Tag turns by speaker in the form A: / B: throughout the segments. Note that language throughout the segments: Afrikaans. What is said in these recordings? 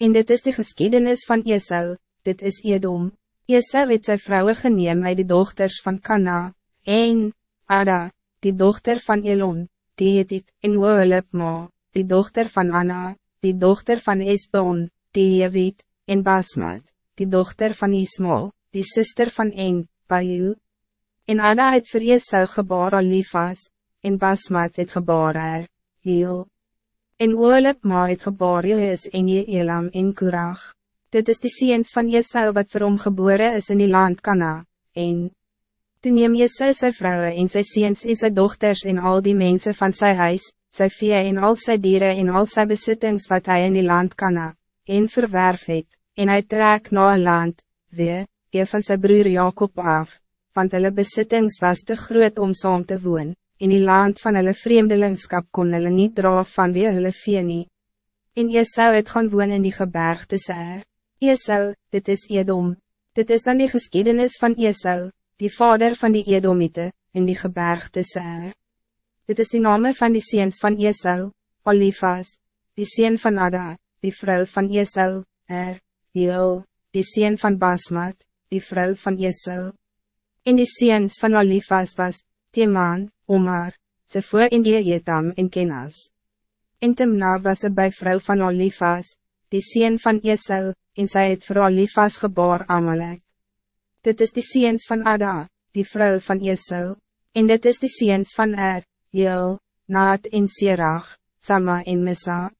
A: En dit is de geschiedenis van Esau, dit is Edom. Esau het sy vrouwen geneem uit die dochters van Kana, en Ada, die dochter van Elon, die het het, en Woelipma, die dochter van Anna, die dochter van Esbon, die Jewit, en Basmat, die dochter van Ismael, die zuster van En, Bayu. En Ada het vir Esau gebaar Alifas, en Basmat het gebaar er, Heel. En Woelipma het gebaar Jeus en Jeelam en Kurag. Dit is de seens van Esau wat vir hom gebore is in die land Kana, en Toen neem Esau sy vrouwen en sy seens en sy dochters en al die mensen van sy huis, sy vee en al sy dieren en al sy besittings wat hij in die land Kana, en verwerf het, en hy trek na een land, weer, een van sy broer Jacob af, want hulle besittings was te groot om saam te woon, in die land van hulle vreemdelingskap kon hulle niet dra van wie hulle vee nie. En Esau het gaan woon in die gebergte Seir. Esau, dit is Edom. Dit is aan die geschiedenis van Esau, die vader van die Edomite, in die gebergte Seir. Dit is die name van die seens van Esau, Olifas, die seen van Ada, die vrouw van Esau, Er, Heel, die seen van Basmat, die vrouw van Esau. En die seens van Olifas was, Teman, Omar, Zefoor in die Jetam en Kenas. En Timna was een bij vrouw van Olifas, die seen van Esau, en sy het vir Alifas gebaar Amalek. Dit is die seens van Ada, die vrouw van Esau, en dit is die seens van Er, Heel, Naat en Serach, Sama en Mesa.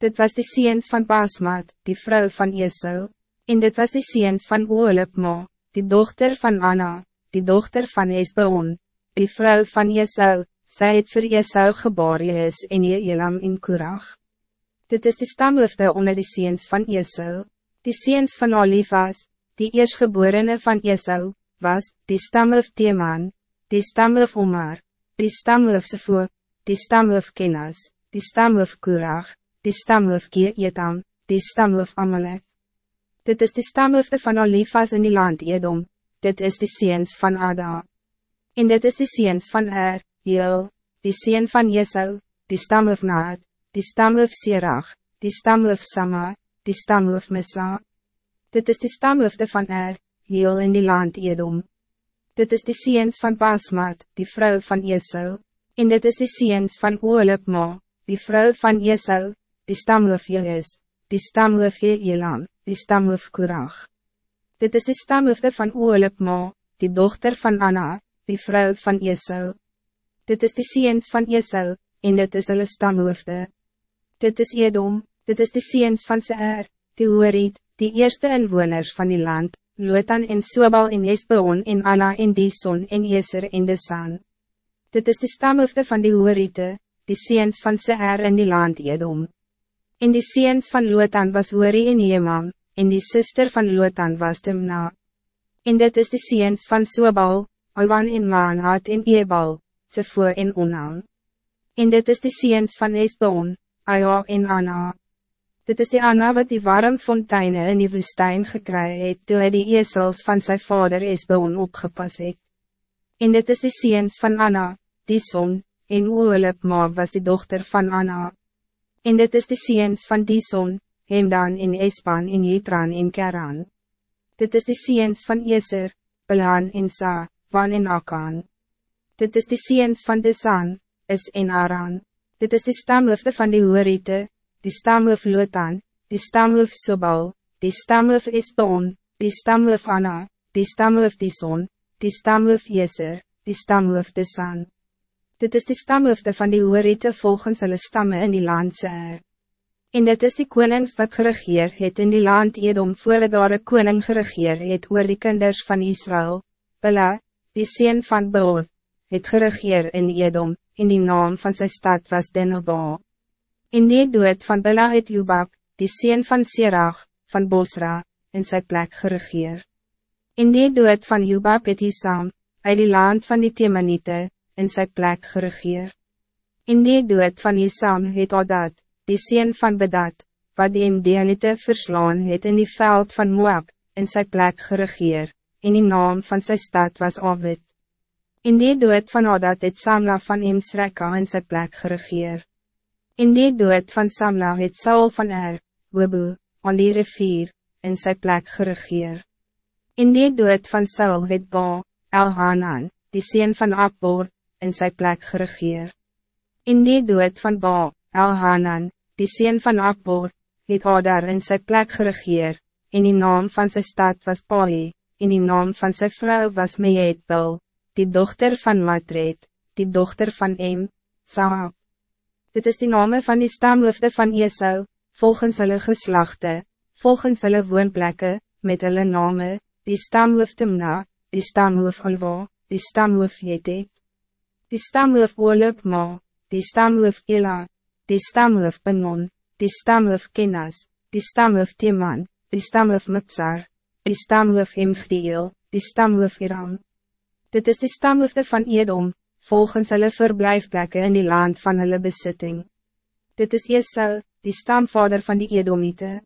A: Dit was die seens van Basmat, die vrouw van Esau, en dit was die seens van Oolipma, die dochter van Anna, die dochter van Esbeon, die vrouw van Esau, sy het vir Esau gebaar is en Elam in Kurach. Dit is de stamhoofde onder de seens van Esau. Die seens van Olifas, die eerstgeborene van Esau, was, die stamhoof Teman, die stamhoof Omar, die stamhoof Sefo, die stamhoof Kenas, die stamhoof Kurag, die stamhoof Geetam, die stamhoof Amalek. Dit is de stamhoofde van Olifas in die land Edom, dit is de seens van Ada. En dit is de seens van Er, Heel, die seen van Esau, die stamhoof Naad, die stamhoof Sirach, die stamhoof Sama, die stamhoof Mesa. Dit is die stamhoofde van Er, heel in die land Edom. Dit is die seens van Basmat, die vrouw van Esau, en dit is die seens van Oolipma, die vrouw van Esau, die stamhoof Jeus, die stamhoof Jeelam, die stamhoof Kurag. Dit is die stamhoofde van Oolipma, die dochter van Anna, die vrouw van Esau. Dit is die seens van Esau, en dit is hulle stamhoofde. Dit is Edom, dit is de seens van Seer, die Hoorit, die eerste inwoners van die land, Lotan en Sobal en Esbeon en Anna en Dison en Jeser en Desan. Dit is de stamhoofde van die Hoorite, die seens van Seer in die land Edom. En die seens van Lotan was Hoori en Jeman, en die sister van Lotan was Timna. En dit is de seens van Sobal, Alwan en Maanhat en Ebal, Sefo en Onan. En dit is de seens van Esbeon, Aja en Anna. Dit is die Anna wat die warm fonteinen in die woestijn gekry het toe hy die esels van zijn vader Esbeon opgepas het. En dit is die seens van Anna, die son, en Oolipma was die dochter van Anna. En dit is die seens van die son, Hemdan en Espan en Jitran en Keran. Dit is die seens van Eser, Belan en Sa, Van en Akan. Dit is die seens van Desan, Is en Aran. Dit is de stamhoofde van die Hoorite, die stamhoof Lotan, die stamhoof Sobal, die stamhoof Esbon, die stamhoof Anna, die stamhoof Dison, die stamhoof Jeser, die stamhoof Desan. Dit is de stamhoofde van die Hoorite volgens hulle stamme in die land Seer. En dit is die konings wat geregeer het in die land Edom voordat daar een koning geregeer het oor die kinders van Israël. Bela, die sien van Beor, het geregeer in Edom, en die naam van zijn stad was Denelba. In die dood van Bela het Jubab, die sien van Sirach, van Bosra, in zijn plek geregeer. In die dood van Jubab het Isam, uit die land van die Temanite, in zijn plek geregeer. In die dood van Isam het Odad, die sien van Bedad, wat die Mdianite verslaan het in die veld van Moab, in zijn plek geregeer, en die naam van zijn stad was Ovid. In die dood van Adat het Samla van Imsreka in sy plek geregeer. In die dood van Samla het Saul van Er, Webu, aan die rivier, in sy plek geregeer. In die dood van Saul het Ba, Elhanan, die sien van Abor, in sy plek geregeer. In die dood van Ba, Elhanan, die sien van Abor, het Adar in sy plek geregeer, en die naam van zijn stad was Pai, en die naam van zijn vrouw was Meetbel, die dochter van Matred, die dochter van Em, Saab. Dit is die name van die stamhoofde van Esau, volgens hulle geslachte, volgens hulle woonplekke, met hulle name, die stamhoof Timna, die stamhoof Alwa, die stamhoof Jetet, die stamhoof Olub Ma, die stamhoof Ela, die stamhoof Benon, die stamhoof Kenas, die stamhoof Timan, die stamhoof Mipsar, die stamhoof Hemgdeel, die stamhoof Iram. Dit is die stamhoofde van Edom, volgens hulle verblijfplekke in die land van hulle besitting. Dit is Esau, die stamvader van die Edomite.